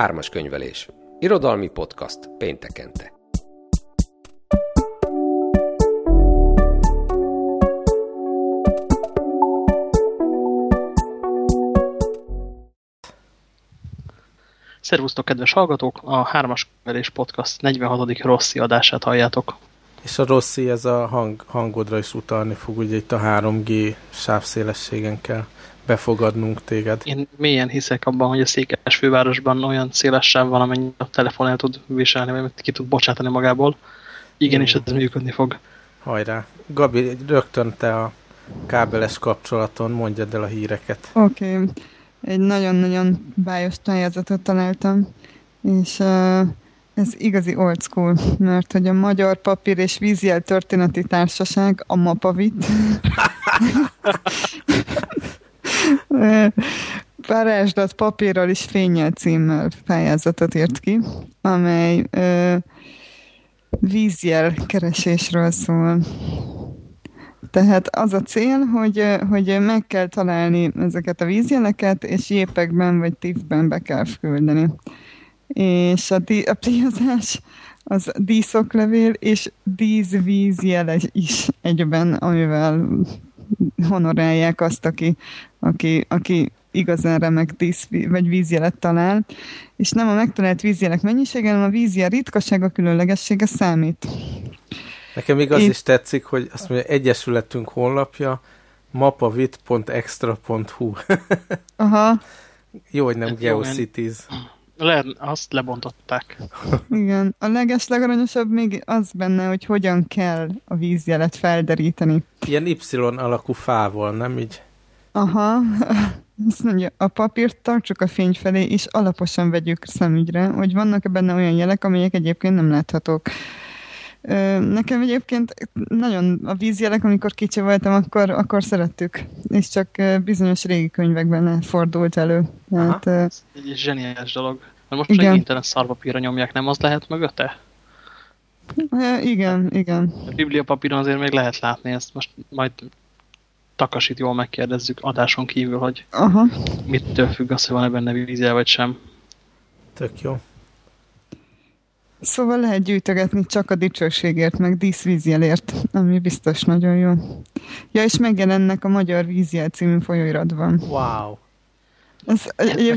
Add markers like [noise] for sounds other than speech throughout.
Ármas könyvelés. Irodalmi podcast péntekente. Szervusztok, kedves hallgatók! A Hármas könyvelés podcast 46. Rossi adását halljátok. És a Rossi ez a hang, hangodra is utalni fog, ugye itt a 3G sávszélességen kell befogadnunk téged. Én mélyen hiszek abban, hogy a székes fővárosban olyan széles sáv van, amennyi a telefon el tud viselni, vagy ki tud bocsátani magából. Igen, és ez működni fog. Hajrá. Gabi, rögtön te a kábeles kapcsolaton mondjad el a híreket. Oké. Okay. Egy nagyon-nagyon bájos tájázatot találtam, és uh, ez igazi old school, mert hogy a Magyar Papír és Vízjel Történeti Társaság, a Mapavit, [laughs] Varázslat papírral is fényel címmel pályázatot írt ki, amely ö, vízjel keresésről szól. Tehát az a cél, hogy, hogy meg kell találni ezeket a vízjeleket, és jépekben vagy tifben be kell küldeni. És a, di- a díjazás az díszoklevél és díszvízjele is egyben, amivel honorálják azt, aki, aki, aki igazán remek dísz, vagy vízjelet talál, és nem a megtalált vízjelek mennyisége, hanem a vízjel ritkasága, különlegessége számít. Nekem még az Én... is tetszik, hogy azt mondja, Egyesületünk honlapja mapavit.extra.hu [laughs] Aha. Jó, hogy nem hát GeoCities. Le, azt lebontották. Igen. A leges legaranyosabb még az benne, hogy hogyan kell a vízjelet felderíteni. Ilyen Y alakú fával, nem így? Aha. [laughs] Azt mondja, a papírt tartsuk a fény felé, és alaposan vegyük szemügyre, hogy vannak-e benne olyan jelek, amelyek egyébként nem láthatók. Nekem egyébként nagyon a vízjelek, amikor kicsi voltam, akkor, akkor szerettük, és csak bizonyos régi könyvekben fordult elő. Hát, Ez egy zseniális dolog. Mert most igen. internet szarpapírra nyomják, nem az lehet mögötte? Igen, igen. A bibliapapíron azért még lehet látni ezt, most majd Takasit jól megkérdezzük adáson kívül, hogy Aha. mitől függ az, hogy van-e benne vízjel vagy sem. Tök jó. Szóval lehet gyűjtögetni csak a dicsőségért, meg díszvízjelért, ami biztos nagyon jó. Ja, és megjelennek a Magyar Vízjel című folyóiratban. Wow. Ez,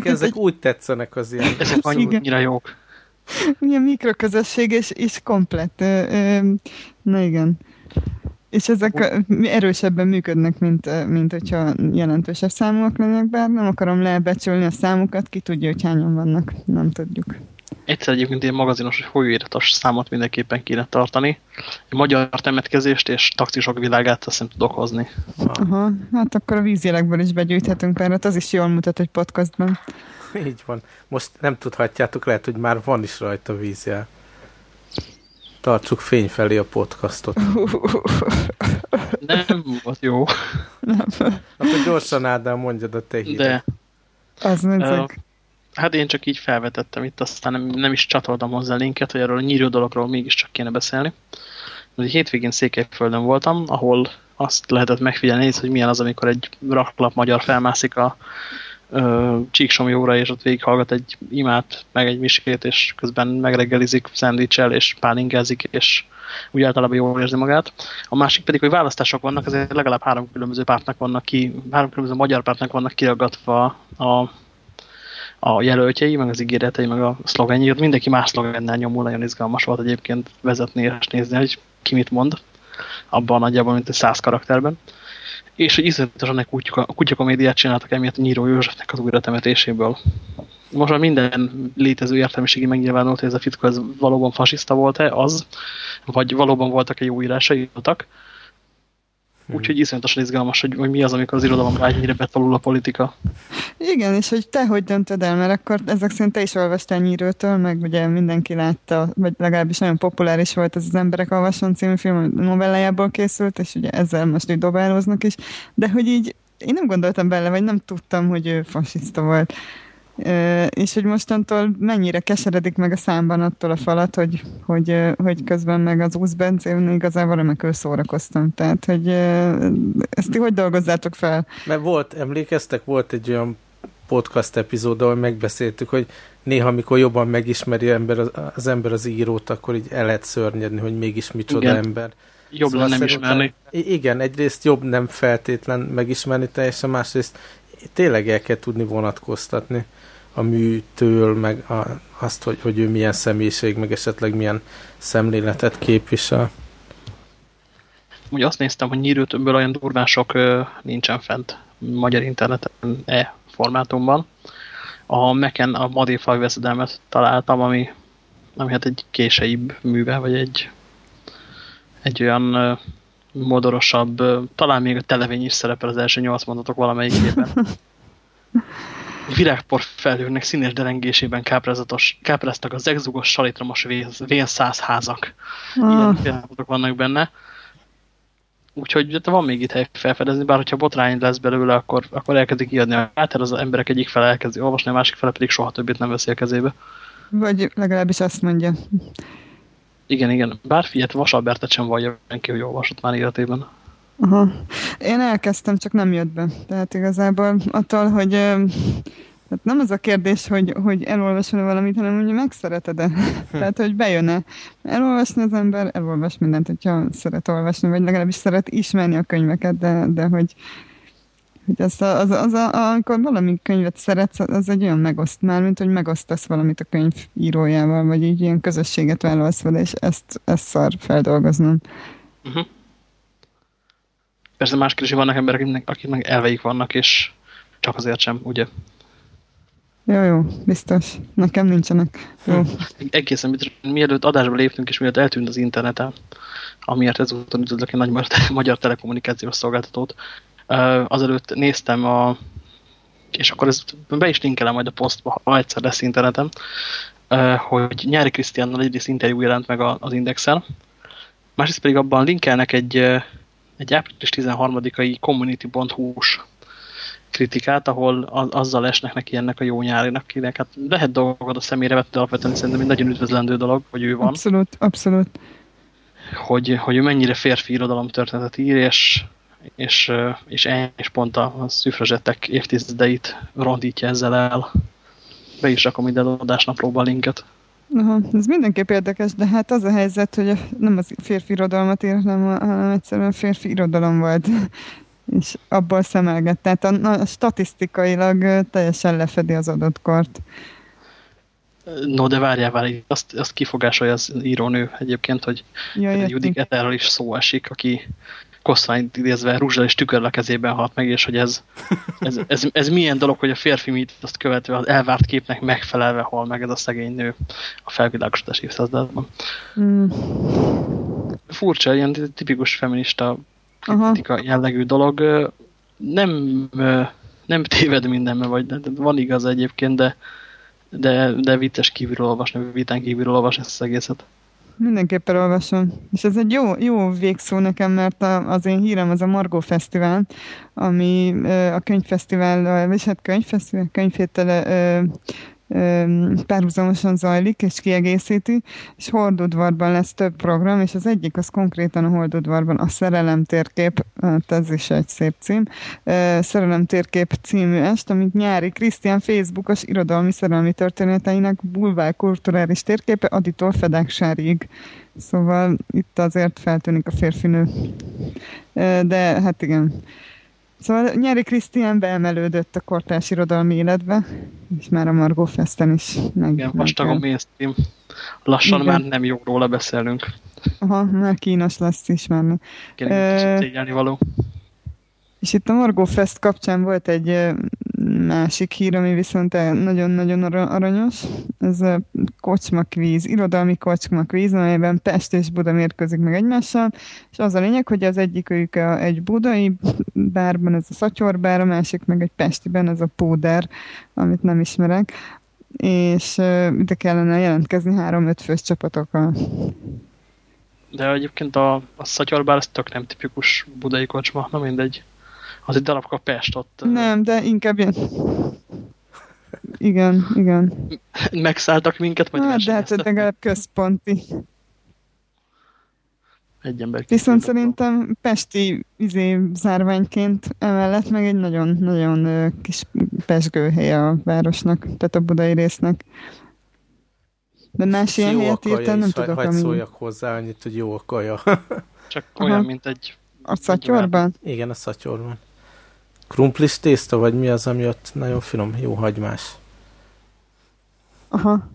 ezek egy... úgy tetszenek az ilyen. Ezek annyira jók. Milyen mikroközösség, és, és komplett. Na igen. És ezek erősebben működnek, mint, mint hogyha jelentősebb számok lennek, bár nem akarom lebecsülni a számokat, ki tudja, hogy hányan vannak, nem tudjuk. Egyszer egyébként ilyen magazinos, hogy folyóiratos számot mindenképpen kéne tartani. Egy magyar temetkezést és taxisok világát azt nem tudok hozni. Aha, hát akkor a vízjelekből is begyűjthetünk párat, az is jól mutat egy podcastban. [laughs] Így van. Most nem tudhatjátok, lehet, hogy már van is rajta vízjel. Tartsuk fény felé a podcastot. [laughs] Nem volt jó. Nem. Akkor gyorsan Ádám mondjad a te híret. De. Az nem uh, Hát én csak így felvetettem itt, aztán nem, nem is csatoltam hozzá linket, hogy erről a nyíró dologról mégiscsak kéne beszélni. Egy hétvégén Székelyföldön voltam, ahol azt lehetett megfigyelni, hogy milyen az, amikor egy raklap magyar felmászik a csíksomjóra, és ott végighallgat egy imát, meg egy misét, és közben megreggelizik szendvicsel, és pálingázik, és úgy általában jól érzi magát. A másik pedig, hogy választások vannak, ezért legalább három különböző pártnak vannak ki, három különböző magyar pártnak vannak kiragadva a, a jelöltjei, meg az ígéretei, meg a szlogenjai. Mindenki más szlogennel nyomul, nagyon izgalmas volt egyébként vezetni és nézni, hogy ki mit mond abban nagyjából, mint egy száz karakterben és hogy iszonyatosan egy kutya, kutyakomédiát csináltak emiatt Nyíró Józsefnek az újratemetéséből. Most már minden létező értelmiségi megnyilvánult, hogy ez a fickó ez valóban fasiszta volt-e, az, vagy valóban voltak-e jó írásai, voltak. Hmm. Úgyhogy iszonyatosan izgalmas, hogy, hogy mi az, amikor az irodalom ennyire betolul a politika. Igen, és hogy te hogy döntöd el, mert akkor ezek szerint te is olvastál Nyírótól, meg ugye mindenki látta, vagy legalábbis nagyon populáris volt ez az Emberek Olvasson című film, novellájából készült, és ugye ezzel most így dobálóznak is, de hogy így én nem gondoltam bele, vagy nem tudtam, hogy ő fasiszta volt és hogy mostantól mennyire keseredik meg a számban attól a falat, hogy, hogy, hogy közben meg az úszbenc, én igazából remekül szórakoztam. Tehát, hogy ezt ti hogy dolgozzátok fel? Mert volt, emlékeztek, volt egy olyan podcast epizód, ahol megbeszéltük, hogy néha, amikor jobban megismeri ember, az ember az írót, akkor így el lehet szörnyedni, hogy mégis micsoda Igen. ember. Jobb szóval nem ismerni. Igen, egyrészt jobb nem feltétlen megismerni teljesen, másrészt tényleg el kell tudni vonatkoztatni a műtől, meg a, azt, hogy, hogy ő milyen személyiség, meg esetleg milyen szemléletet képvisel. Ugye azt néztem, hogy nyírőtömből olyan durván sok ö, nincsen fent magyar interneten e formátumban. A Mac-en a Modify veszedelmet találtam, ami, ami hát egy késeibb műve, vagy egy, egy olyan modorosabb, talán még a televény is szerepel az első nyolc mondatok valamelyikében. [laughs] Virágpor felhőnek színes derengésében kápráztak az egzugos salitromos vén százházak. Ilyen pillanatok vannak benne. Úgyhogy van még itt hely felfedezni, bár hogyha botrány lesz belőle, akkor, akkor elkezdik kiadni a háter, az emberek egyik fele elkezdi olvasni, a másik fele pedig soha többet nem veszi a kezébe. Vagy legalábbis azt mondja. Igen, igen. Bár figyelt, Vasalbertet sem vallja senki, hogy olvasott már életében. Aha. Én elkezdtem, csak nem jött be. Tehát igazából attól, hogy tehát nem az a kérdés, hogy, hogy elolvasol -e valamit, hanem hogy megszereted-e. [laughs] Tehát, hogy bejön-e. Elolvasni az ember, elolvas mindent, hogyha szeret olvasni, vagy legalábbis szeret ismerni a könyveket, de, de hogy, hogy az, a, az, az a, amikor valami könyvet szeretsz, az egy olyan megoszt már, mint hogy megosztasz valamit a könyv írójával, vagy így ilyen közösséget vállalsz vele, és ezt, ezt szar feldolgoznom. Uh -huh. Persze más is vannak emberek, akiknek, akiknek elveik vannak, és csak azért sem, ugye? Jó, jó, biztos. Nekem nincsenek. Jó. Egészen mielőtt adásba léptünk, és mielőtt eltűnt az interneten, amiért ezúton üdvözlök egy nagy [laughs] magyar telekommunikációs szolgáltatót, azelőtt néztem a és akkor ezt be is linkelem majd a posztba, ha egyszer lesz internetem, hogy Nyári Krisztiánnal egyrészt interjú jelent meg az Indexen, másrészt pedig abban linkelnek egy, egy április 13-ai community.hu-s kritikát, ahol azzal esnek neki ennek a jó nyárinak, kinek hát lehet dolgod a személyre vetni, de alapvetően szerintem egy nagyon üdvözlendő dolog, hogy ő van. Abszolút, abszolút. Hogy, hogy ő mennyire férfi irodalom történetet ír, és, és, és, és pont a, a szüfrözsettek évtizedeit rondítja ezzel el. Be is rakom ide adásnaplóba a linket. Aha, ez mindenképp érdekes, de hát az a helyzet, hogy nem az férfi irodalmat ír, hanem, egyszerűen férfi irodalom volt [laughs] és abból szemelget. Tehát a, a statisztikailag teljesen lefedi az adott kort. No, de várjál, várjál, azt, azt kifogásolja az írónő egyébként, hogy ja, Judik Eterről is szó esik, aki kosztványt idézve rúzsal és tükörle kezében halt meg, és hogy ez, ez, ez, ez milyen dolog, hogy a férfi mit azt követve az elvárt képnek megfelelve hal meg ez a szegény nő a felvilágosítás évszázadban. Mm. Furcsa, ilyen tipikus feminista kritika jellegű dolog. Nem, nem téved mindenben, vagy van igaz egyébként, de, de, de vicces kívülről olvasni, vitán kívülről olvasni ezt az egészet. Mindenképpen olvasom. És ez egy jó, jó végszó nekem, mert a, az én hírem az a Margó Fesztivál, ami a könyvfesztivál, vagy hát könyvfesztivál, könyvhétele párhuzamosan zajlik, és kiegészíti, és Hordudvarban lesz több program, és az egyik az konkrétan a Hordudvarban a Szerelem térkép, hát ez is egy szép cím, Szerelem térkép című est, amit nyári Krisztián Facebookos irodalmi szerelmi történeteinek bulvár kulturális térképe Aditól Fedáksárig. Szóval itt azért feltűnik a férfinő. De hát igen. Szóval Nyeri Krisztián beemelődött a kortárs irodalmi életbe, és már a Margó Festen is meg. Igen, vastagom mainstream. Lassan Igen. már nem jó róla beszélünk. Aha, már kínos lesz ismerni. Igen, uh, való. És itt a Margó Fest kapcsán volt egy másik hír, ami viszont nagyon-nagyon aranyos. Ez a kocsmakvíz, irodalmi kocsmakvíz, amelyben Pest és Buda mérkőzik meg egymással, és az a lényeg, hogy az egyik ők egy budai bárban, ez a szatyorbár, a másik meg egy pestiben, ez a Póder, amit nem ismerek, és ide kellene jelentkezni három-öt fős csapatokkal. De egyébként a, a szatyorbár ez tök nem tipikus budai kocsma, na mindegy. Az egy darabka Pest ott. Nem, de inkább ilyen... Igen, igen. Megszálltak minket, vagy hát, de hát legalább központi. egy ember. Viszont szerintem pesti izé, zárványként emellett meg egy nagyon-nagyon kis pesgőhely a városnak, tehát a budai résznek. De más ilyen helyet írtam, nem tudok. Hagy szóljak hozzá annyit, hogy jó a kaja. Csak olyan, Aha. mint egy... A szatyorban? Igen, a szatyorban. Krumplis tészta, vagy mi az, ami ott nagyon finom, jó hagymás. Aha.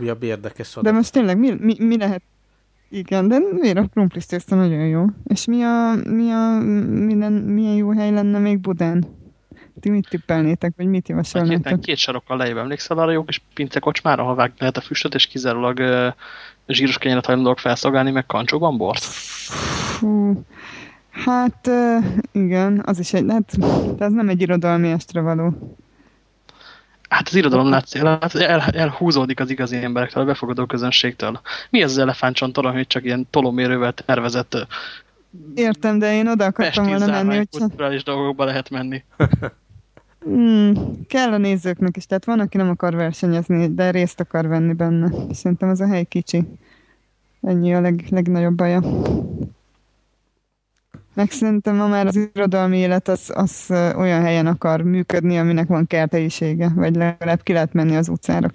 Újabb érdekes adat. De most tényleg mi, mi, mi lehet igen, de miért a krumplis tészta nagyon jó. És mi a, mi a minden, milyen jó hely lenne még Budán? Ti mit tippelnétek, vagy mit javasolnátok? Két, két sarokkal lejjebb emlékszel arra jó kis pincekocsmára, ha vágni lehet a füstöt, és kizárólag uh, zsíros kenyeret hajlandóak felszolgálni, meg kancsóban bort? Fú, hát igen, az is egy, hát ez nem egy irodalmi estre való. Hát az irodalom látszik, el, elhúzódik az igazi emberektől, a befogadó közönségtől. Mi ez az elefántcsontoron, hogy csak ilyen tolómérővel tervezett Értem, de én oda akartam volna menni, hogy... Kulturális dolgokba lehet menni. [laughs] Hmm, kell a nézőknek is, tehát van, aki nem akar versenyezni, de részt akar venni benne. Szerintem ez a hely kicsi. Ennyi a leg, legnagyobb baja. Meg szerintem ma már az irodalmi élet az, az olyan helyen akar működni, aminek van kerteisége, vagy legalább ki lehet menni az utcára.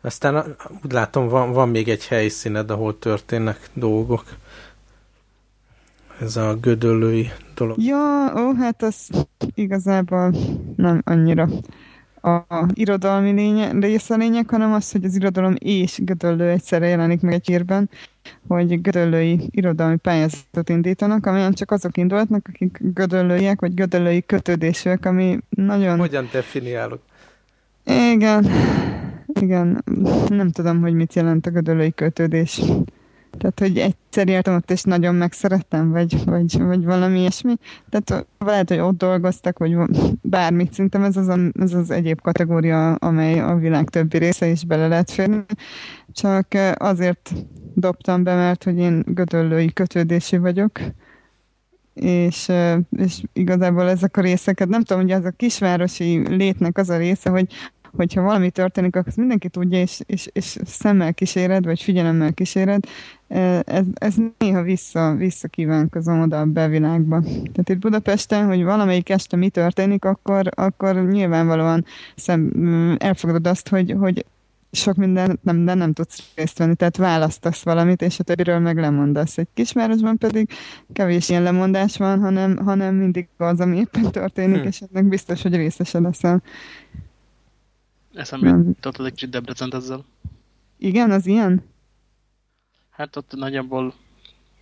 Aztán úgy látom, van, van még egy helyszíned, ahol történnek dolgok. Ez a gödöllői dolog. Ja, ó, hát az igazából nem annyira a irodalmi lénye, része a lényeg, hanem az, hogy az irodalom és Gödöllő egyszerre jelenik meg egy hírben, hogy gödöllői irodalmi pályázatot indítanak, amelyen csak azok indulhatnak, akik gödöllőiek, vagy gödöllői kötődésűek, ami nagyon... Hogyan definiálok? Igen, igen, nem tudom, hogy mit jelent a gödöllői kötődés. Tehát, hogy egyszer értem ott, és nagyon megszerettem, vagy, vagy, vagy valami ilyesmi. Tehát lehet, hogy ott dolgoztak, vagy bármit. Szerintem ez az, a, ez az egyéb kategória, amely a világ többi része is bele lehet férni. Csak azért dobtam be, mert hogy én gödöllői kötődési vagyok, és, és igazából ezek a részeket, nem tudom, hogy az a kisvárosi létnek az a része, hogy hogyha valami történik, akkor mindenki tudja, és, és, és szemmel kíséred, vagy figyelemmel kíséred, ez, ez néha vissza, vissza kívánkozom oda a bevilágba. Tehát itt Budapesten, hogy valamelyik este mi történik, akkor, akkor nyilvánvalóan szem, elfogadod azt, hogy, hogy sok minden nem, de nem tudsz részt venni, tehát választasz valamit, és a többiről meg lemondasz. Egy kisvárosban pedig kevés ilyen lemondás van, hanem, hanem mindig az, ami éppen történik, hm. és ennek biztos, hogy részese leszel. Eszembe jutott egy kicsit Debrecent ezzel. Igen, az ilyen? Hát ott nagyjából,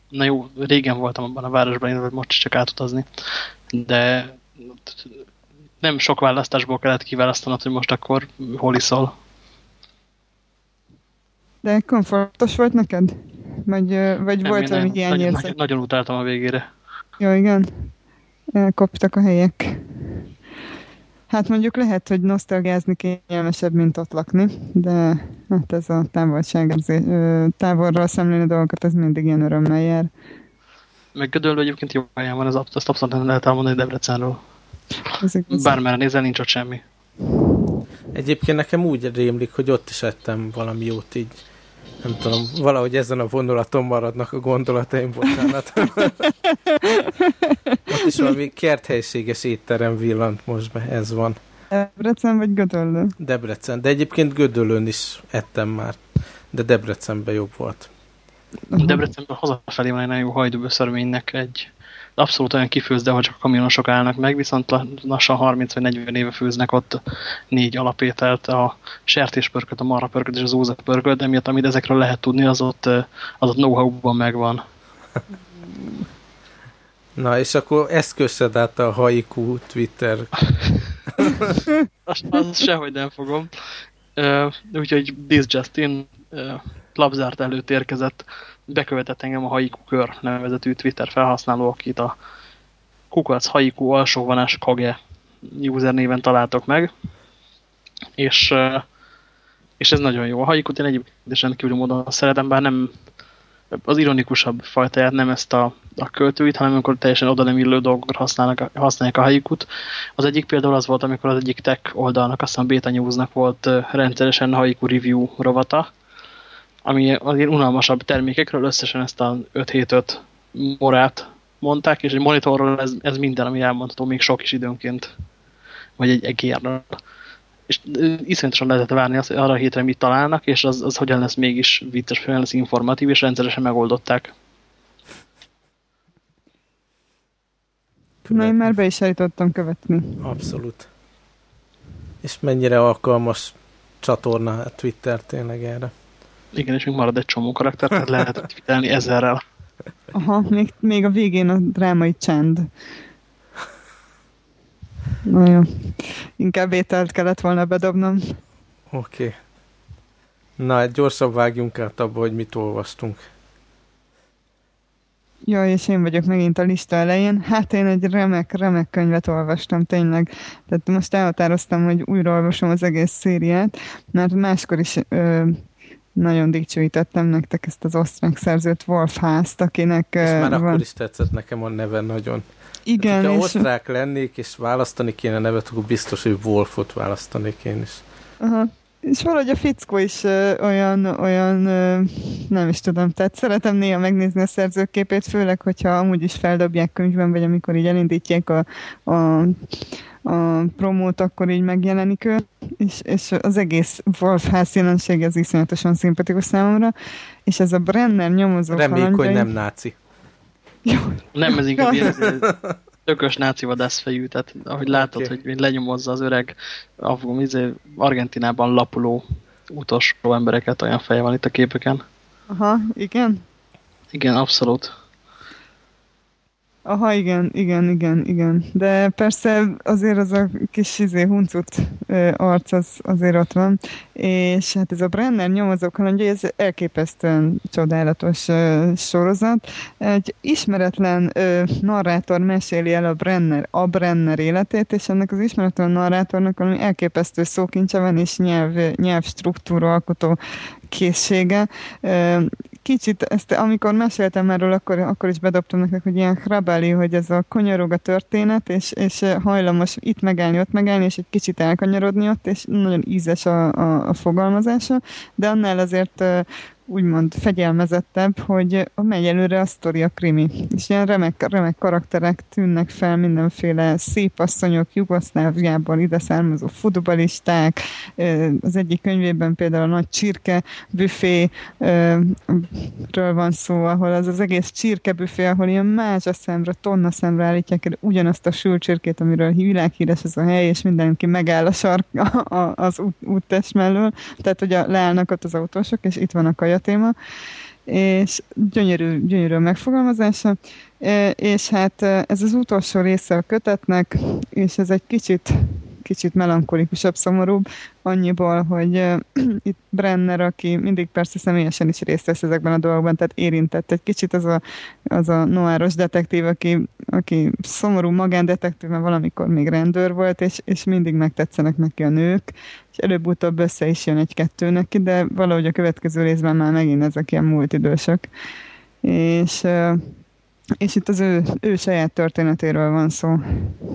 na jó, régen voltam abban a városban, én most csak átutazni, de nem sok választásból kellett kiválasztanod, hogy most akkor hol iszol. De komfortos volt neked? Vagy, vagy nem, volt valami hiányérzet? Nagyon, nagyon utáltam a végére. Jó, igen. Elkoptak a helyek. Hát mondjuk lehet, hogy nosztalgiázni kényelmesebb, mint ott lakni, de hát ez a távolság, távolról szemlélni a dolgokat, ez mindig ilyen örömmel jár. Meg Gödöllő egyébként jó helyen van, ez, azt abszolút nem lehet elmondani Debrecenről. Bármere nézel, nincs ott semmi. Egyébként nekem úgy rémlik, hogy ott is ettem valami jót így nem tudom, valahogy ezen a vonulaton maradnak a gondolataim, bocsánat. Ott is valami kerthelységes étterem villant most be, ez van. Debrecen vagy Gödöllő? Debrecen, de egyébként Gödöllőn is ettem már, de Debrecenben jobb volt. Debrecenben hazafelé van egy nagyon jó hajdúböszörménynek egy abszolút olyan kifőzde, hogy csak a kamionosok állnak meg, viszont lassan 30 vagy 40 éve főznek ott négy alapételt, a sertéspörköt, a marrapörköt és az ózapörköt, de miatt amit ezekről lehet tudni, az ott, az ott know-how-ban megvan. Na, és akkor ezt kössed át a haiku Twitter. [laughs] azt, azt sehogy nem fogom. Uh, úgyhogy This Justin uh, labzárt előtt érkezett bekövetett engem a Haiku Kör nevezetű Twitter felhasználó, akit a kukac Haiku alsóvanás kage user találtok meg. És, és ez nagyon jó. A Haikut én egyébként is rendkívül módon szeretem, bár nem az ironikusabb fajtáját, nem ezt a, a költőit, hanem amikor teljesen oda nem illő dolgokra használnak, használják a haikut. Az egyik például az volt, amikor az egyik tech oldalnak, aztán Beta Newsnak volt rendszeresen haiku review rovata, ami az ilyen unalmasabb termékekről összesen ezt a 5-7-5 morát mondták, és egy monitorról ez, ez minden, ami elmondható, még sok is időnként, vagy egy egérről. És iszonyatosan lehetett várni azt, hogy arra a hétre mit találnak, és az, az hogyan lesz mégis vicces, hogyan lesz informatív, és rendszeresen megoldották. Na, én már be is állítottam követni. Abszolút. És mennyire alkalmas csatorna a Twitter tényleg erre. Igen, és még marad egy csomó karakter, tehát lehet twittelni ezerrel. Aha, még, még a végén a drámai csend. Na jó. Inkább ételt kellett volna bedobnom. Oké. Okay. Na, egy gyorsabb vágjunk át abba, hogy mit olvastunk. Jó, és én vagyok megint a lista elején. Hát én egy remek, remek könyvet olvastam tényleg. Tehát most elhatároztam, hogy újra olvasom az egész szériát, mert máskor is ö, nagyon dicsőítettem nektek ezt az osztrák szerzőt Wolf Házt, akinek... És már van... akkor is tetszett nekem a neve nagyon. Igen. Hát, ha és... osztrák lennék, és választani kéne nevet, akkor biztos, hogy Wolfot választanék én is. Aha. És valahogy a fickó is ö, olyan, olyan ö, nem is tudom, tehát szeretem néha megnézni a szerzőképét, főleg, hogyha amúgy is feldobják könyvben, vagy amikor így elindítják a, a, a promót, akkor így megjelenik ő, és, és az egész Wolf ház jelenség az iszonyatosan szimpatikus számomra, és ez a Brenner nyomozó Reméljük, hogy nem náci. Jó. Nem, ez inkább ilyen [laughs] tökös náci vadászfejű, tehát ahogy látod, okay. hogy lenyomozza az öreg afgom, izé, Argentinában lapuló utolsó embereket, olyan feje van itt a képeken. Aha, igen? Igen, abszolút. Aha, igen, igen, igen, igen. De persze azért az a kis izé, huncut arc az azért ott van. És hát ez a Brenner nyomozó kalandja, ez elképesztően csodálatos sorozat. Egy ismeretlen narrátor meséli el a Brenner, a Brenner életét, és ennek az ismeretlen narrátornak valami elképesztő szókincse van, és nyelv, nyelvstruktúra alkotó készsége kicsit, ezt amikor meséltem erről, akkor, akkor is bedobtam nektek, hogy ilyen hrabeli, hogy ez a konyarog a történet, és, és hajlamos itt megállni, ott megállni, és egy kicsit elkanyarodni ott, és nagyon ízes a, a, a fogalmazása, de annál azért úgymond fegyelmezettebb, hogy megy előre a sztori a krimi. És ilyen remek, remek karakterek tűnnek fel, mindenféle szép asszonyok, Jugoszláviából ide származó futbalisták, az egyik könyvében például a nagy csirke büféről van szó, ahol az az egész csirke büfé, ahol ilyen más a szemre, tonna szemre állítják el ugyanazt a sülcsirkét, amiről világhíres ez a hely, és mindenki megáll a sark az út, úttest mellől, tehát a, leállnak ott az autósok, és itt van a kaja téma, és gyönyörű, gyönyörű megfogalmazása, e, és hát e, ez az utolsó része a kötetnek, és ez egy kicsit kicsit melankolikusabb, szomorúbb, annyiból, hogy uh, [clears throat] itt Brenner, aki mindig persze személyesen is részt vesz ezekben a dolgokban, tehát érintett egy kicsit az a, az a noáros detektív, aki, aki szomorú magándetektív, mert valamikor még rendőr volt, és, és mindig megtetszenek neki a nők, és előbb-utóbb össze is jön egy-kettő neki, de valahogy a következő részben már megint ezek ilyen múlt idősök. És uh, és itt az ő, ő saját történetéről van szó.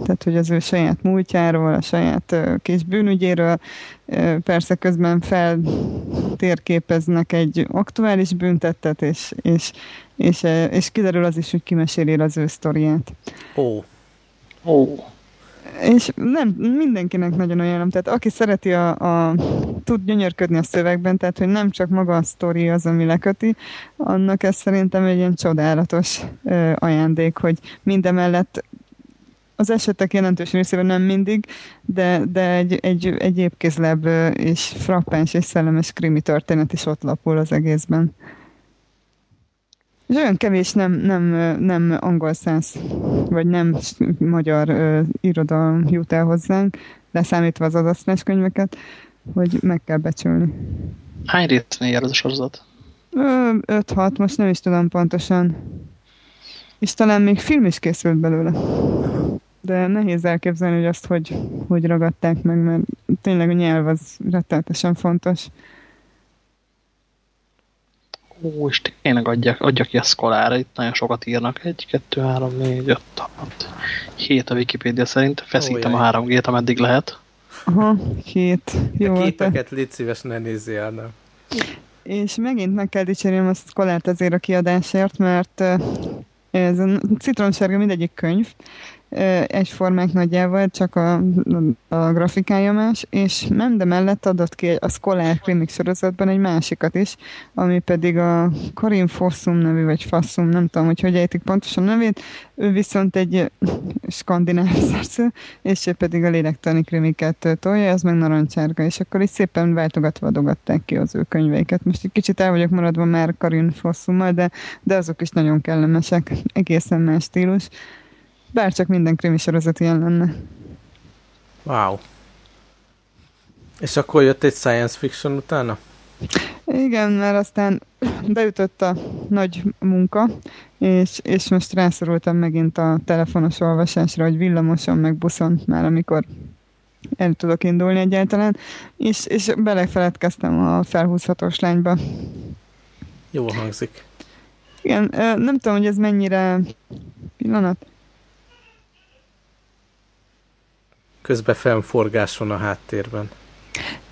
Tehát, hogy az ő saját múltjáról, a saját uh, kis bűnügyéről, uh, persze közben feltérképeznek egy aktuális büntettet, és, és, és, uh, és kiderül az is, hogy kimeséli az ő sztoriát. Ó. Oh. Ó. Oh és nem, mindenkinek nagyon ajánlom, tehát aki szereti a, a tud gyönyörködni a szövegben, tehát hogy nem csak maga a sztori az, ami leköti, annak ez szerintem egy ilyen csodálatos ö, ajándék, hogy mindemellett az esetek jelentős részében nem mindig, de, de egy, egy, egy épkézlebb és frappáns és szellemes krimi történet is ott lapul az egészben. És olyan kevés nem, nem, nem angol száz, vagy nem magyar uh, irodalom jut el hozzánk, leszámítva az adasztás könyveket, hogy meg kell becsülni. Hány résznél jár az a sorozat? 5-6, most nem is tudom pontosan. És talán még film is készült belőle. De nehéz elképzelni, hogy azt hogy, hogy ragadták meg, mert tényleg a nyelv az rettenetesen fontos. Ó, és tényleg adja, adja ki a szkolára, itt nagyon sokat írnak. 1, 2, 3, 4, 5, 6, 7 a Wikipédia szerint. Feszítem Ó, a 3 g ameddig lehet. Aha, hét. Jó, a képeket te... légy szíves, ne nézzél, nem. és megint meg kell dicsérjem a Szkolát ezért a kiadásért, mert ez a citronsárga mindegyik könyv, egyformák nagyjából, csak a, a grafikája más, és nem, de mellett adott ki a Scholar Clinic sorozatban egy másikat is, ami pedig a Karin Fossum nevű, vagy Fassum, nem tudom, hogy hogy ejtik pontosan nevét, ő viszont egy skandináv [laughs] szerző, és ő pedig a lélektani krimiket tolja, az meg narancsárga, és akkor is szépen váltogatva adogatták ki az ő könyveiket. Most egy kicsit el vagyok maradva már Karin Fossummal, de, de azok is nagyon kellemesek, egészen más stílus. Bár csak minden krimi sorozat ilyen lenne. Wow. És akkor jött egy science fiction utána? Igen, mert aztán beütött a nagy munka, és, és most rászorultam megint a telefonos olvasásra, hogy villamoson meg buszon, már amikor el tudok indulni egyáltalán, és, és belefeledkeztem a felhúzhatós lányba. Jó hangzik. Igen, nem tudom, hogy ez mennyire pillanat. Közben fennforgás van a háttérben.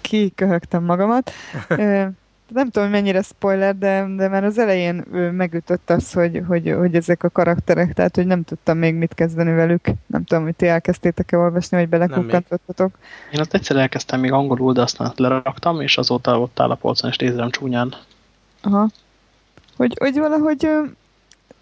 Kiköhögtem magamat. [laughs] nem tudom, mennyire spoiler, de, de már az elején megütött az, hogy, hogy, hogy ezek a karakterek, tehát hogy nem tudtam még mit kezdeni velük. Nem tudom, hogy ti elkezdtétek-e olvasni, vagy belekukkantottatok. Én azt egyszer elkezdtem még angolul, de aztán leraktam, és azóta ott áll a polcon, és nézem csúnyán. Aha. Hogy, hogy valahogy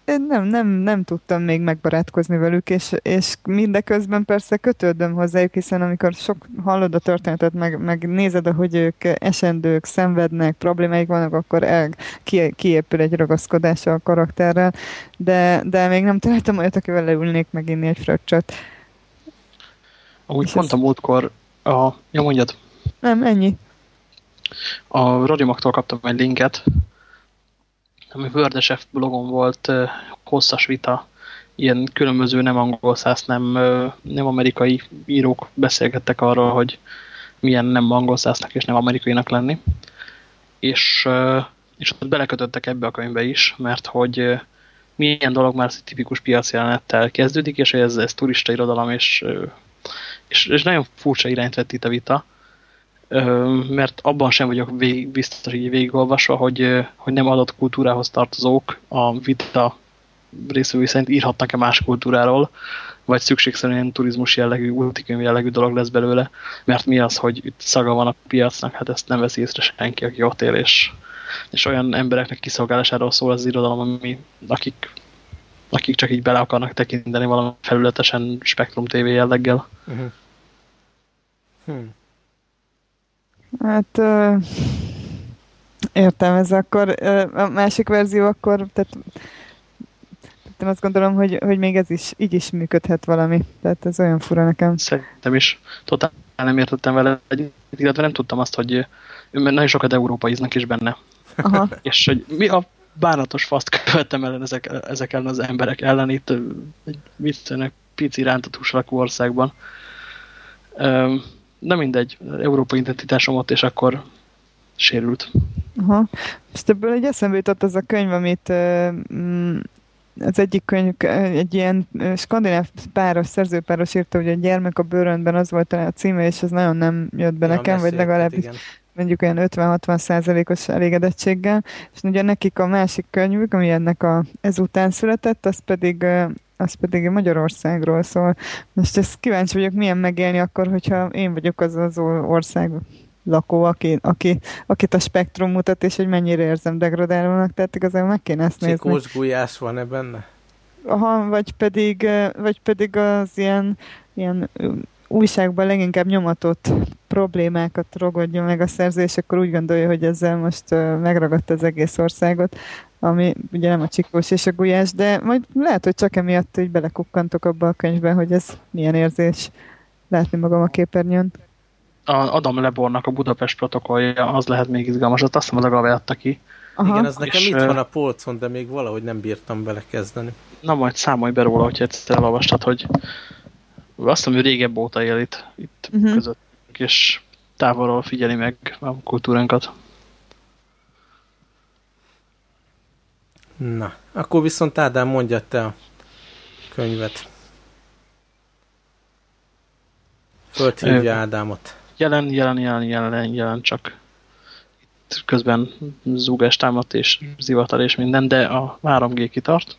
én nem, nem, nem tudtam még megbarátkozni velük, és, és mindeközben persze kötődöm hozzájuk, hiszen amikor sok hallod a történetet, meg, meg nézed, hogy ők esendők, szenvednek, problémáik vannak, akkor el, ki, kiépül egy ragaszkodás a karakterrel, de, de még nem találtam olyat, akivel leülnék meginni egy fröccsöt. Ahogy mondtam múltkor, a... Ja, mondjad. Nem, ennyi. A Radimaktól kaptam egy linket, ami Wordesef blogon volt hosszas vita, ilyen különböző nem angol száz, nem, nem amerikai írók beszélgettek arról, hogy milyen nem angol száznak és nem amerikainak lenni. És, és ott belekötöttek ebbe a könyvbe is, mert hogy milyen dolog már tipikus piacjelenettel kezdődik, és ez, ez turista irodalom, és, és, és nagyon furcsa irányt vett itt a vita mert abban sem vagyok vég, biztos így végigolvasva, hogy, hogy nem adott kultúrához tartozók a vita részvevői szerint írhatnak-e más kultúráról, vagy szükségszerűen turizmus jellegű, ultikönyv jellegű dolog lesz belőle, mert mi az, hogy itt szaga van a piacnak, hát ezt nem veszi észre senki, aki ott él, és, és olyan embereknek kiszolgálásáról szól az irodalom, ami, akik, akik csak így bele akarnak tekinteni valami felületesen Spektrum TV jelleggel. Uh -huh. hmm. Hát értem, ez akkor a másik verzió akkor, tehát én azt gondolom, hogy, hogy még ez is, így is működhet valami. Tehát ez olyan fura nekem. Szerintem is. Totál nem értettem vele, illetve nem tudtam azt, hogy nagyon sokat európaiznak is benne. Aha. [laughs] És hogy mi a bánatos faszt követtem ellen ezek, ezek ellen az emberek ellen itt egy viszonylag pici rántatús lakó országban de mindegy, európai identitásom ott, és akkor sérült. Aha. Most ebből egy eszembe jutott az a könyv, amit mm, az egyik könyv, egy ilyen skandináv páros, szerzőpáros írta, hogy a gyermek a bőrönben az volt a címe, és ez nagyon nem jött be ja, nekem, vagy legalábbis igen. mondjuk olyan 50-60 százalékos elégedettséggel, és ugye nekik a másik könyvük, ami ennek a, ezután született, az pedig az pedig Magyarországról szól. Most ezt kíváncsi vagyok, milyen megélni akkor, hogyha én vagyok az az ország lakó, aki, aki, akit a spektrum mutat, és hogy mennyire érzem degradálónak, tehát igazából meg kéne ezt nézni. Csikós gulyás van-e benne? Aha, vagy pedig, vagy pedig az ilyen, ilyen újságban leginkább nyomatott problémákat rogodjon meg a szerző, és akkor úgy gondolja, hogy ezzel most megragadta az egész országot ami ugye nem a csikós és a gulyás, de majd lehet, hogy csak emiatt hogy belekukkantok abba a könyvbe, hogy ez milyen érzés látni magam a képernyőn. A Adam Lebornak a Budapest protokollja, az lehet még izgalmas, azt hiszem az a adta ki. Aha. Igen, az nekem és, itt van a polcon, de még valahogy nem bírtam belekezdeni. Na majd számolj be róla, hogyha egyszer elolvastad, hogy azt hiszem, hogy régebb óta él itt, itt uh mhm. -huh. között, és távolról figyeli meg a kultúránkat. Na, akkor viszont Ádám mondja te a könyvet. Földhívja Ádámot. Jelen, jelen, jelen, jelen, jelen csak közben zúgás támadt és zivatar és minden, de a 3G kitart.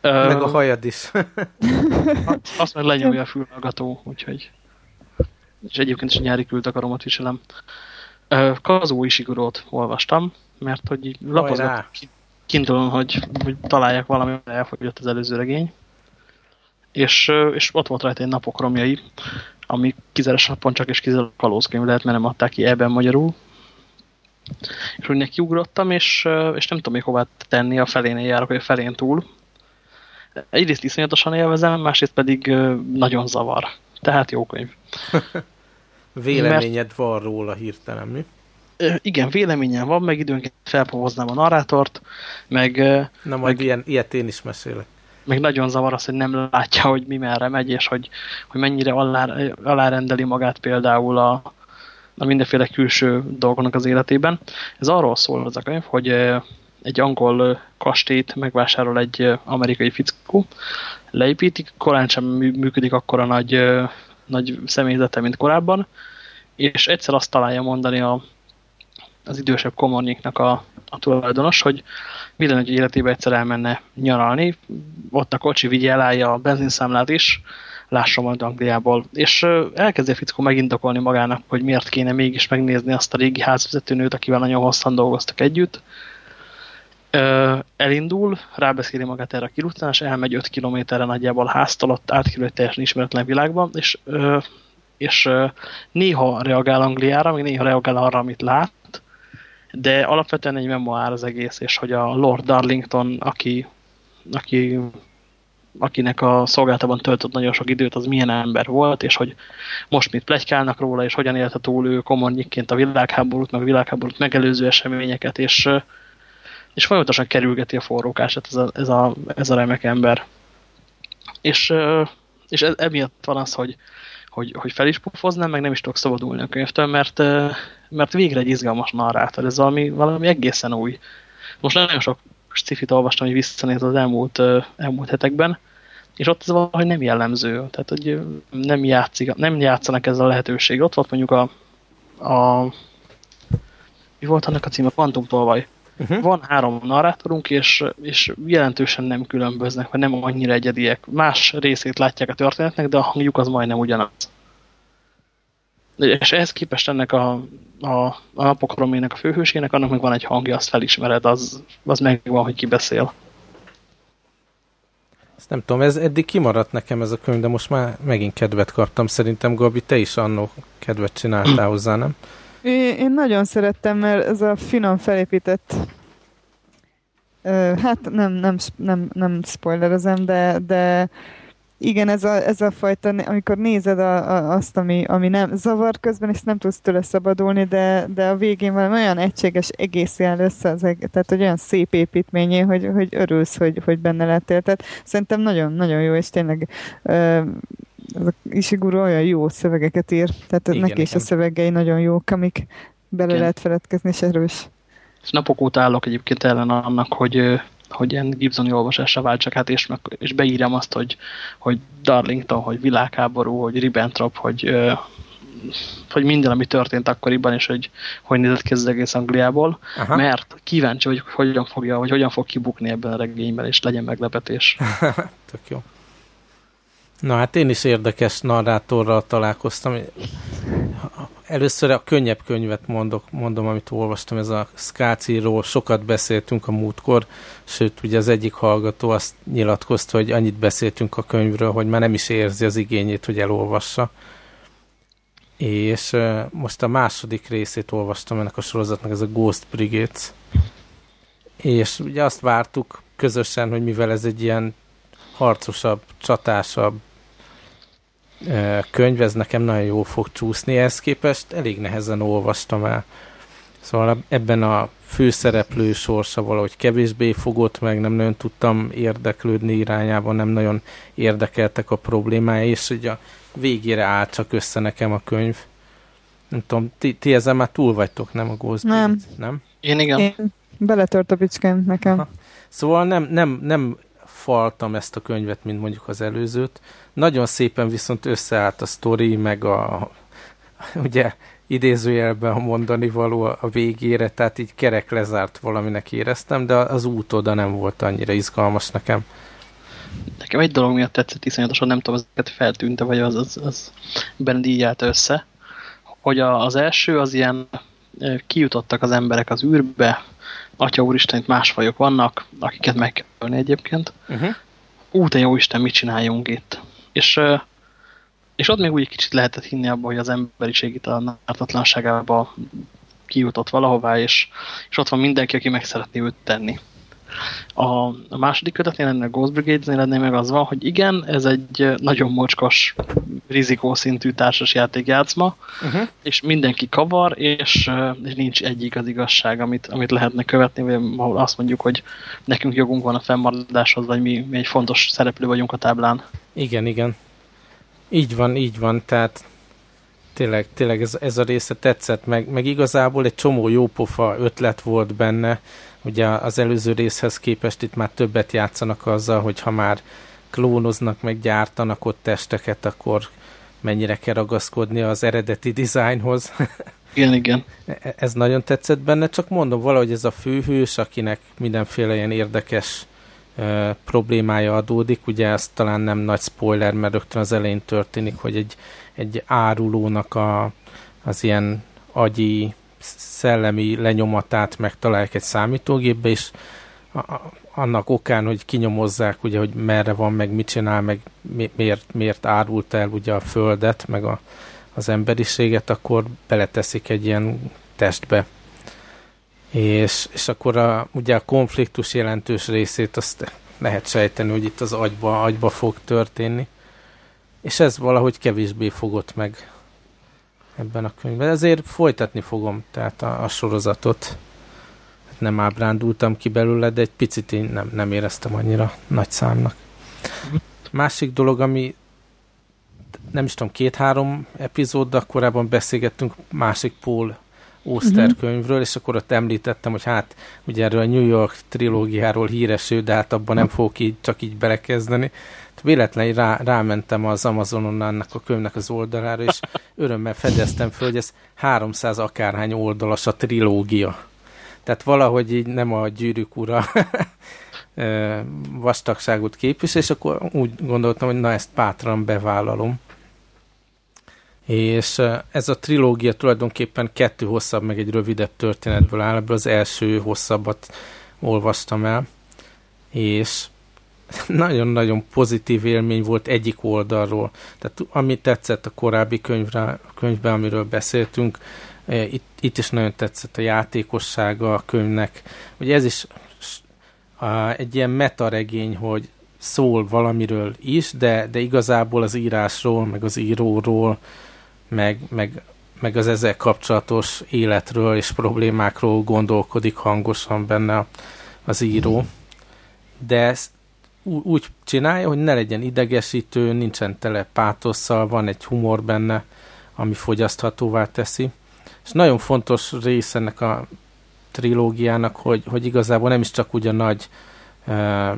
Meg a hajad is. [laughs] [laughs] azt meg lenyomja a fülhallgató, úgyhogy és egyébként is nyári küldtakaromat viselem. Kazó Ishigurót olvastam, mert hogy így kindulon, hogy, hogy találják valami, elfogyott az előző regény. És, és ott volt rajta egy napok romjai, ami kizárásan pont csak és kizárólag kalózkönyv lehet, mert nem adták ki ebben magyarul. És úgy nekiugrottam, és, és nem tudom még hová tenni, a felén járok, vagy a felén túl. Egyrészt iszonyatosan élvezem, másrészt pedig nagyon zavar. Tehát jó könyv. [laughs] Véleményed Mert, van róla hirtelen, mi? Igen, véleményem van, meg időnként felpohoznám a narrátort, meg... Na majd meg, ilyen, ilyet én is mesélek. Meg nagyon zavar az, hogy nem látja, hogy mi merre megy, és hogy, hogy mennyire alá, alárendeli magát például a, a mindenféle külső dolgoknak az életében. Ez arról szól az a könyv, hogy egy angol kastélyt megvásárol egy amerikai fickó, leépítik, korán sem működik akkora nagy, nagy személyzete, mint korábban, és egyszer azt találja mondani a, az idősebb komornyiknak a, a tulajdonos, hogy mi lenne, hogy életében egyszer elmenne nyaralni, ott a kocsi vigye elállja a benzinszámlát is, lássa majd Angliából. És elkezdi a fickó megindokolni magának, hogy miért kéne mégis megnézni azt a régi házvezetőnőt, akivel nagyon hosszan dolgoztak együtt. Elindul, rábeszéli magát erre a kirutánás, elmegy 5 kilométerre nagyjából háztól, ott átkerül egy teljesen ismeretlen világba, és, és néha reagál Angliára, még néha reagál arra, amit lát, de alapvetően egy memoár az egész, és hogy a Lord Darlington, aki, aki akinek a szolgáltában töltött nagyon sok időt, az milyen ember volt, és hogy most mit plegykálnak róla, és hogyan élte túl ő komornyikként a világháborút, meg a világháborút megelőző eseményeket, és, és folyamatosan kerülgeti a forrókását ez a, ez a, ez a remek ember. És, és ez, emiatt van az, hogy, hogy, hogy fel is pufoznám, meg nem is tudok szabadulni a könyvtől, mert, mert végre egy izgalmas narrátor, ez valami, valami egészen új. Most nagyon sok cifit olvastam, hogy visszanéz az elmúlt, elmúlt hetekben, és ott ez valahogy nem jellemző, tehát hogy nem, játszik, nem játszanak ezzel a lehetőség. Ott volt mondjuk a, a mi volt annak a címe? Quantum tolvaj. Uh -huh. Van három narrátorunk, és, és jelentősen nem különböznek, vagy nem annyira egyediek. Más részét látják a történetnek, de a hangjuk az majdnem ugyanaz. És ehhez képest ennek a, a, a napokromének a főhősének, annak meg van egy hangja, azt felismered, az, az megvan, hogy ki beszél. Ezt nem tudom, ez eddig kimaradt nekem ez a könyv, de most már megint kedvet kaptam. Szerintem, Gabi, te is annó kedvet csináltál [clears throat] hozzá, nem? Én nagyon szerettem, mert ez a finom felépített hát nem, nem, nem, nem spoilerezem, de, de igen, ez a, ez a fajta, amikor nézed a, a, azt, ami, ami nem zavar közben, és nem tudsz tőle szabadulni, de, de a végén valami olyan egységes egész jel össze, az, tehát hogy olyan szép építményé, hogy, hogy örülsz, hogy, hogy benne lettél. Tehát szerintem nagyon, nagyon jó, és tényleg ez a Ishiguro olyan jó szövegeket ír, tehát igen, neki is a szövegei nagyon jók, amik bele igen. lehet feledkezni, és erős. És napok óta állok egyébként ellen annak, hogy hogy ilyen Gibsoni olvasásra váltsak hát, és, meg, és beírjam azt, hogy, hogy Darlington, hogy világháború, hogy Ribbentrop, hogy, hogy minden, ami történt akkoriban, és hogy hogy nézett ki az egész Angliából, Aha. mert kíváncsi, hogy hogyan fogja, vagy hogyan fog kibukni ebben a regényben, és legyen meglepetés. [laughs] Tök jó. Na hát én is érdekes narrátorral találkoztam. Először a könnyebb könyvet mondok, mondom, amit olvastam, ez a Skáciról sokat beszéltünk a múltkor, sőt, ugye az egyik hallgató azt nyilatkozta, hogy annyit beszéltünk a könyvről, hogy már nem is érzi az igényét, hogy elolvassa. És most a második részét olvastam ennek a sorozatnak, ez a Ghost Brigades. És ugye azt vártuk közösen, hogy mivel ez egy ilyen harcosabb, csatásabb könyv, ez nekem nagyon jó fog csúszni, ehhez képest elég nehezen olvastam el. Szóval ebben a főszereplő sorsa valahogy kevésbé fogott meg, nem nagyon tudtam érdeklődni irányában, nem nagyon érdekeltek a problémája, és ugye a végére állt csak össze nekem a könyv. Nem tudom, ti, ti ezen már túl vagytok, nem a Ghost Nem. nem? Én igen. Én beletört a picském nekem. Ha. Szóval nem, nem, nem faltam ezt a könyvet, mint mondjuk az előzőt. Nagyon szépen viszont összeállt a sztori, meg a [laughs] ugye idézőjelben a mondani való a végére, tehát így kerek lezárt valaminek éreztem, de az út oda nem volt annyira izgalmas nekem. Nekem egy dolog miatt tetszett iszonyatosan, nem tudom, ezeket feltűnte, vagy az, az, az benned így állt össze, hogy a, az első az ilyen kijutottak az emberek az űrbe, Atya Úristen, itt más fajok vannak, akiket meg kell ölni egyébként. Uh -huh. Ú, te jó Isten, mit csináljunk itt? És, és ott még úgy kicsit lehetett hinni abba, hogy az emberiség itt a nártatlanságába kijutott valahová, és, és ott van mindenki, aki meg szeretné őt tenni. A, a második kötetnél, ennek Ghost Brigades-nél ennél meg az van, hogy igen, ez egy nagyon mocskos, rizikószintű társasjáték játszma, uh -huh. és mindenki kavar, és, és nincs egyik az igazság, amit, amit lehetne követni, vagy ahol azt mondjuk, hogy nekünk jogunk van a fennmaradáshoz, vagy mi, mi egy fontos szereplő vagyunk a táblán. Igen, igen. Így van, így van, tehát tényleg, tényleg ez, ez a része tetszett, meg, meg igazából egy csomó jópofa ötlet volt benne, Ugye az előző részhez képest itt már többet játszanak azzal, hogy ha már klónoznak, meg gyártanak ott testeket, akkor mennyire kell ragaszkodni az eredeti dizájnhoz. Igen, igen. E, ez nagyon tetszett benne, csak mondom, valahogy ez a főhős, akinek mindenféle ilyen érdekes e, problémája adódik, ugye ez talán nem nagy spoiler, mert rögtön az elején történik, hogy egy, egy árulónak a, az ilyen agyi szellemi lenyomatát megtalálják egy számítógépbe, és annak okán, hogy kinyomozzák, ugye, hogy merre van, meg mit csinál, meg miért, miért árult el ugye a földet, meg a, az emberiséget, akkor beleteszik egy ilyen testbe. És, és akkor a, ugye a konfliktus jelentős részét azt lehet sejteni, hogy itt az agyba, agyba fog történni. És ez valahogy kevésbé fogott meg ebben a könyvben. Ezért folytatni fogom tehát a, a sorozatot. Nem ábrándultam ki belőle, de egy picit én nem, nem éreztem annyira nagy számnak. Másik dolog, ami nem is tudom, két-három epizóddal korábban beszélgettünk másik Paul Oster uh-huh. könyvről, és akkor ott említettem, hogy hát ugye erről a New York trilógiáról híres ő, de hát abban nem fogok így, csak így belekezdeni véletlenül rá, rámentem az Amazonon annak a könyvnek az oldalára, és [laughs] örömmel fedeztem föl, hogy ez 300 akárhány oldalas a trilógia. Tehát valahogy így nem a gyűrűk ura [laughs] vastagságot képvisel, és akkor úgy gondoltam, hogy na ezt bátran bevállalom. És ez a trilógia tulajdonképpen kettő hosszabb, meg egy rövidebb történetből áll, ebből az első hosszabbat olvastam el, és nagyon-nagyon pozitív élmény volt egyik oldalról. Tehát ami tetszett a korábbi könyvre, könyvben, amiről beszéltünk, eh, itt, itt is nagyon tetszett a játékossága a könyvnek. Ugye ez is egy ilyen metaregény, hogy szól valamiről is, de, de igazából az írásról, meg az íróról, meg, meg, meg az ezzel kapcsolatos életről és problémákról gondolkodik hangosan benne az író. De úgy csinálja, hogy ne legyen idegesítő, nincsen tele pátosszal, van egy humor benne, ami fogyaszthatóvá teszi. És nagyon fontos rész ennek a trilógiának, hogy, hogy igazából nem is csak ugye nagy uh,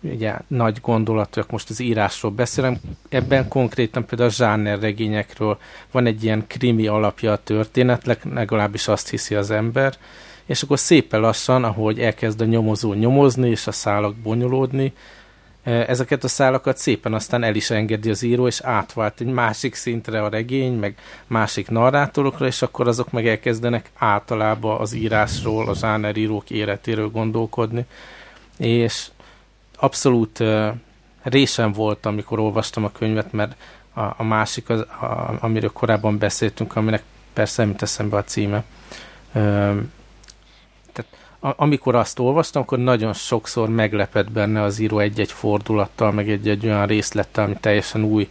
ugye, nagy gondolatúak, most az írásról beszélem, ebben konkrétan például a zsáner regényekről van egy ilyen krimi alapja a történetnek, legalábbis azt hiszi az ember, és akkor szépen lassan, ahogy elkezd a nyomozó nyomozni, és a szálak bonyolódni, e, ezeket a szálakat szépen aztán el is engedi az író, és átvált egy másik szintre a regény, meg másik narrátorokra, és akkor azok meg elkezdenek általában az írásról, a zsánerírók életéről gondolkodni. És abszolút uh, résem volt, amikor olvastam a könyvet, mert a, másik, az, amiről korábban beszéltünk, aminek persze nem teszem be a címe, amikor azt olvastam, akkor nagyon sokszor meglepett benne az író egy-egy fordulattal, meg egy-egy olyan részlettel, ami teljesen új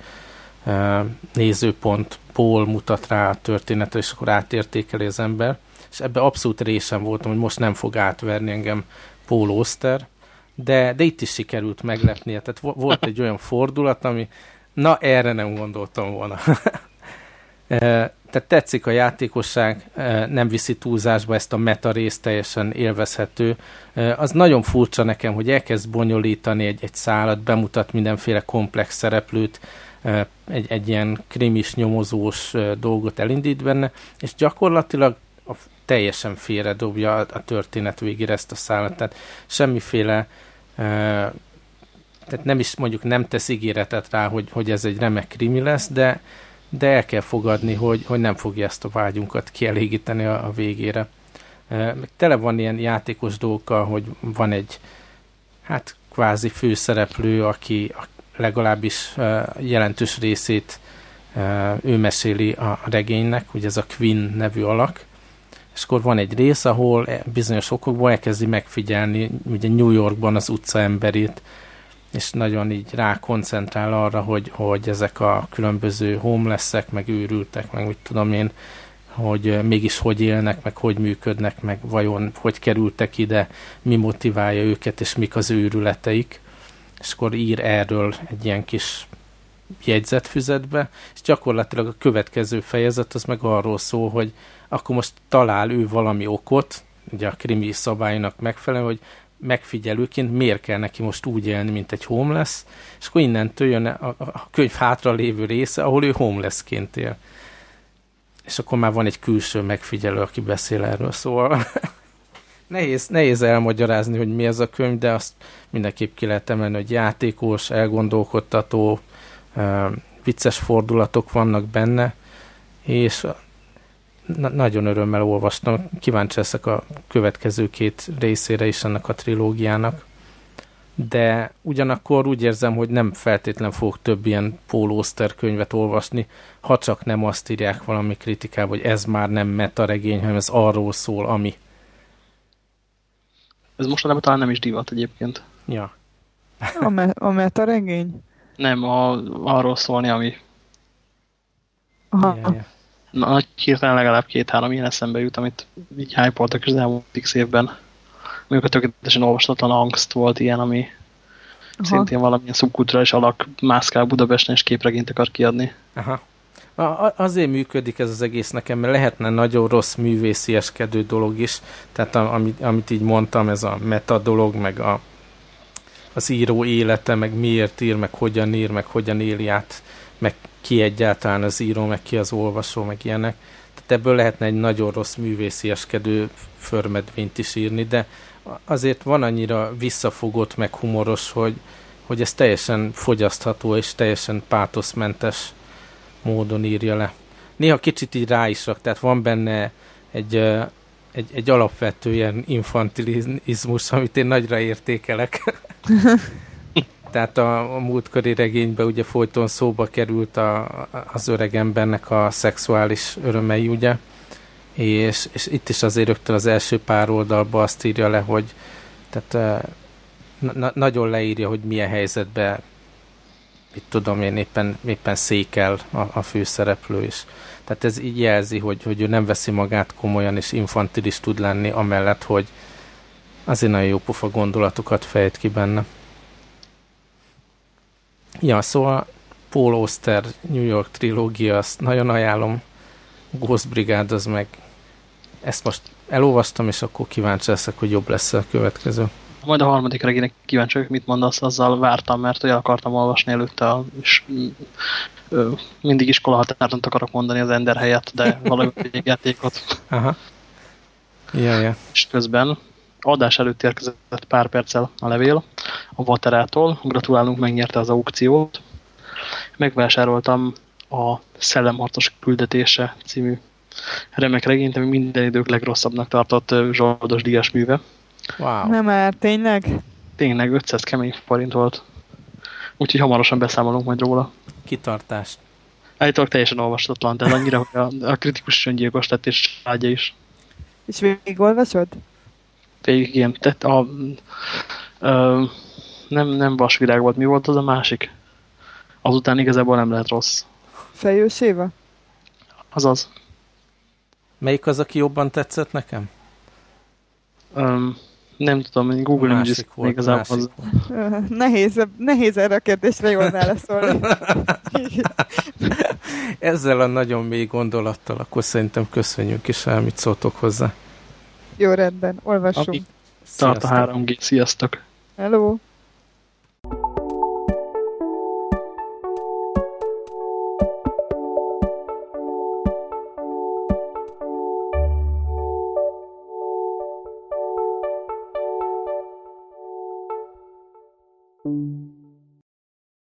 uh, nézőpontból mutat rá a történetre, és akkor átértékeli az ember. És ebbe abszolút résem voltam, hogy most nem fog átverni engem Paul Oster, de, de itt is sikerült meglepnie. Tehát volt egy olyan fordulat, ami na, erre nem gondoltam volna. [laughs] Tehát tetszik a játékosság, nem viszi túlzásba ezt a meta részt, teljesen élvezhető. Az nagyon furcsa nekem, hogy elkezd bonyolítani egy, egy szálat, bemutat mindenféle komplex szereplőt, egy, egy ilyen krimis, nyomozós dolgot elindít benne, és gyakorlatilag a, teljesen félredobja a, a történet végére ezt a szállat, tehát semmiféle tehát nem is mondjuk nem tesz ígéretet rá, hogy, hogy ez egy remek krimi lesz, de, de el kell fogadni, hogy, hogy nem fogja ezt a vágyunkat kielégíteni a, a végére. Meg tele van ilyen játékos dolgokkal, hogy van egy hát kvázi főszereplő, aki legalábbis jelentős részét ő meséli a regénynek, ugye ez a Quinn nevű alak, és akkor van egy rész, ahol e, bizonyos okokból elkezdi megfigyelni ugye New Yorkban az utca emberét, és nagyon így rá koncentrál arra, hogy, hogy ezek a különböző homelessek, meg őrültek, meg mit tudom én, hogy mégis hogy élnek, meg hogy működnek, meg vajon hogy kerültek ide, mi motiválja őket, és mik az őrületeik. És akkor ír erről egy ilyen kis jegyzetfüzetbe, és gyakorlatilag a következő fejezet az meg arról szól, hogy akkor most talál ő valami okot, ugye a krimi szabálynak megfelelően, hogy megfigyelőként miért kell neki most úgy élni, mint egy homeless, és akkor innentől jön a, a könyv hátra lévő része, ahol ő homelessként él. És akkor már van egy külső megfigyelő, aki beszél erről, szóval [laughs] nehéz, nehéz elmagyarázni, hogy mi ez a könyv, de azt mindenképp ki lehet emelni, hogy játékos, elgondolkodtató, vicces fordulatok vannak benne, és na- nagyon örömmel olvastam. Kíváncsi leszek a következő két részére is ennek a trilógiának. De ugyanakkor úgy érzem, hogy nem feltétlen fogok több ilyen pólószter könyvet olvasni, ha csak nem azt írják valami kritikában, hogy ez már nem metaregény, hanem ez arról szól, ami. Ez mostanában talán nem is divat egyébként. Ja. A, me a metaregény? Nem, a, arról szólni, ami. Aha. Ja, ja nagy hirtelen legalább két-három ilyen eszembe jut, amit így hype-oltak az elmúlt x évben. Mondjuk a tökéletesen olvastatlan angst volt ilyen, ami Aha. szintén valamilyen szubkulturális alak mászkál Budapesten és képregényt akar kiadni. Aha. A, azért működik ez az egész nekem, mert lehetne nagyon rossz művészieskedő dolog is, tehát a, amit, amit így mondtam, ez a meta dolog, meg a, az író élete, meg miért ír, meg hogyan ír, meg hogyan éli át, meg ki egyáltalán az író, meg ki az olvasó, meg ilyenek. Tehát ebből lehetne egy nagyon rossz művészieskedő förmedvényt is írni, de azért van annyira visszafogott, meg humoros, hogy, hogy ez teljesen fogyasztható és teljesen pátoszmentes módon írja le. Néha kicsit így rá is rak, tehát van benne egy, egy, egy alapvető ilyen infantilizmus, amit én nagyra értékelek. [laughs] Tehát a, a múltkori regényben ugye folyton szóba került a, az öreg embernek a szexuális örömei, ugye? És, és itt is azért rögtön az első pár oldalban azt írja le, hogy tehát na, nagyon leírja, hogy milyen helyzetben itt tudom én éppen, éppen székel a, a főszereplő is. Tehát ez így jelzi, hogy, hogy ő nem veszi magát komolyan, és infantilis tud lenni, amellett, hogy azért nagyon jó pufa gondolatokat fejt ki benne. Ja, szóval Paul Oster New York trilógia, azt nagyon ajánlom. Ghost Brigade az meg ezt most elolvastam, és akkor kíváncsi leszek, hogy jobb lesz a következő. Majd a harmadik regének kíváncsi vagyok, mit mondasz, azzal vártam, mert olyan akartam olvasni előtte, és ö, mindig iskola határon akarok mondani az Ender helyett, de [laughs] valami játékot. Aha. Ja, ja. És közben adás előtt érkezett pár perccel a levél a Vaterától. Gratulálunk, megnyerte az aukciót. Megvásároltam a Szellemharcos küldetése című remek regényt, ami minden idők legrosszabbnak tartott Zsoldos díjas műve. Wow. Nem már, tényleg? Tényleg, 500 kemény forint volt. Úgyhogy hamarosan beszámolunk majd róla. Kitartást. Állítólag teljesen olvastatlan, de annyira, hogy a, a kritikus öngyilkos lett és ágya is. És végig olvasod? Végig ilyen, tehát a, ö, nem, nem vasvilág volt, mi volt az a másik? Azután igazából nem lehet rossz. Fejős Éva? Azaz. Melyik az, aki jobban tetszett nekem? Um, nem tudom, Google Images igazából az... nehéz, nehéz erre a kérdésre jól válaszolni. [laughs] Ezzel a nagyon mély gondolattal akkor szerintem köszönjük is el, mit szóltok hozzá. Jó, rendben, olvassunk. Tart a 3G, sziasztok! Hello!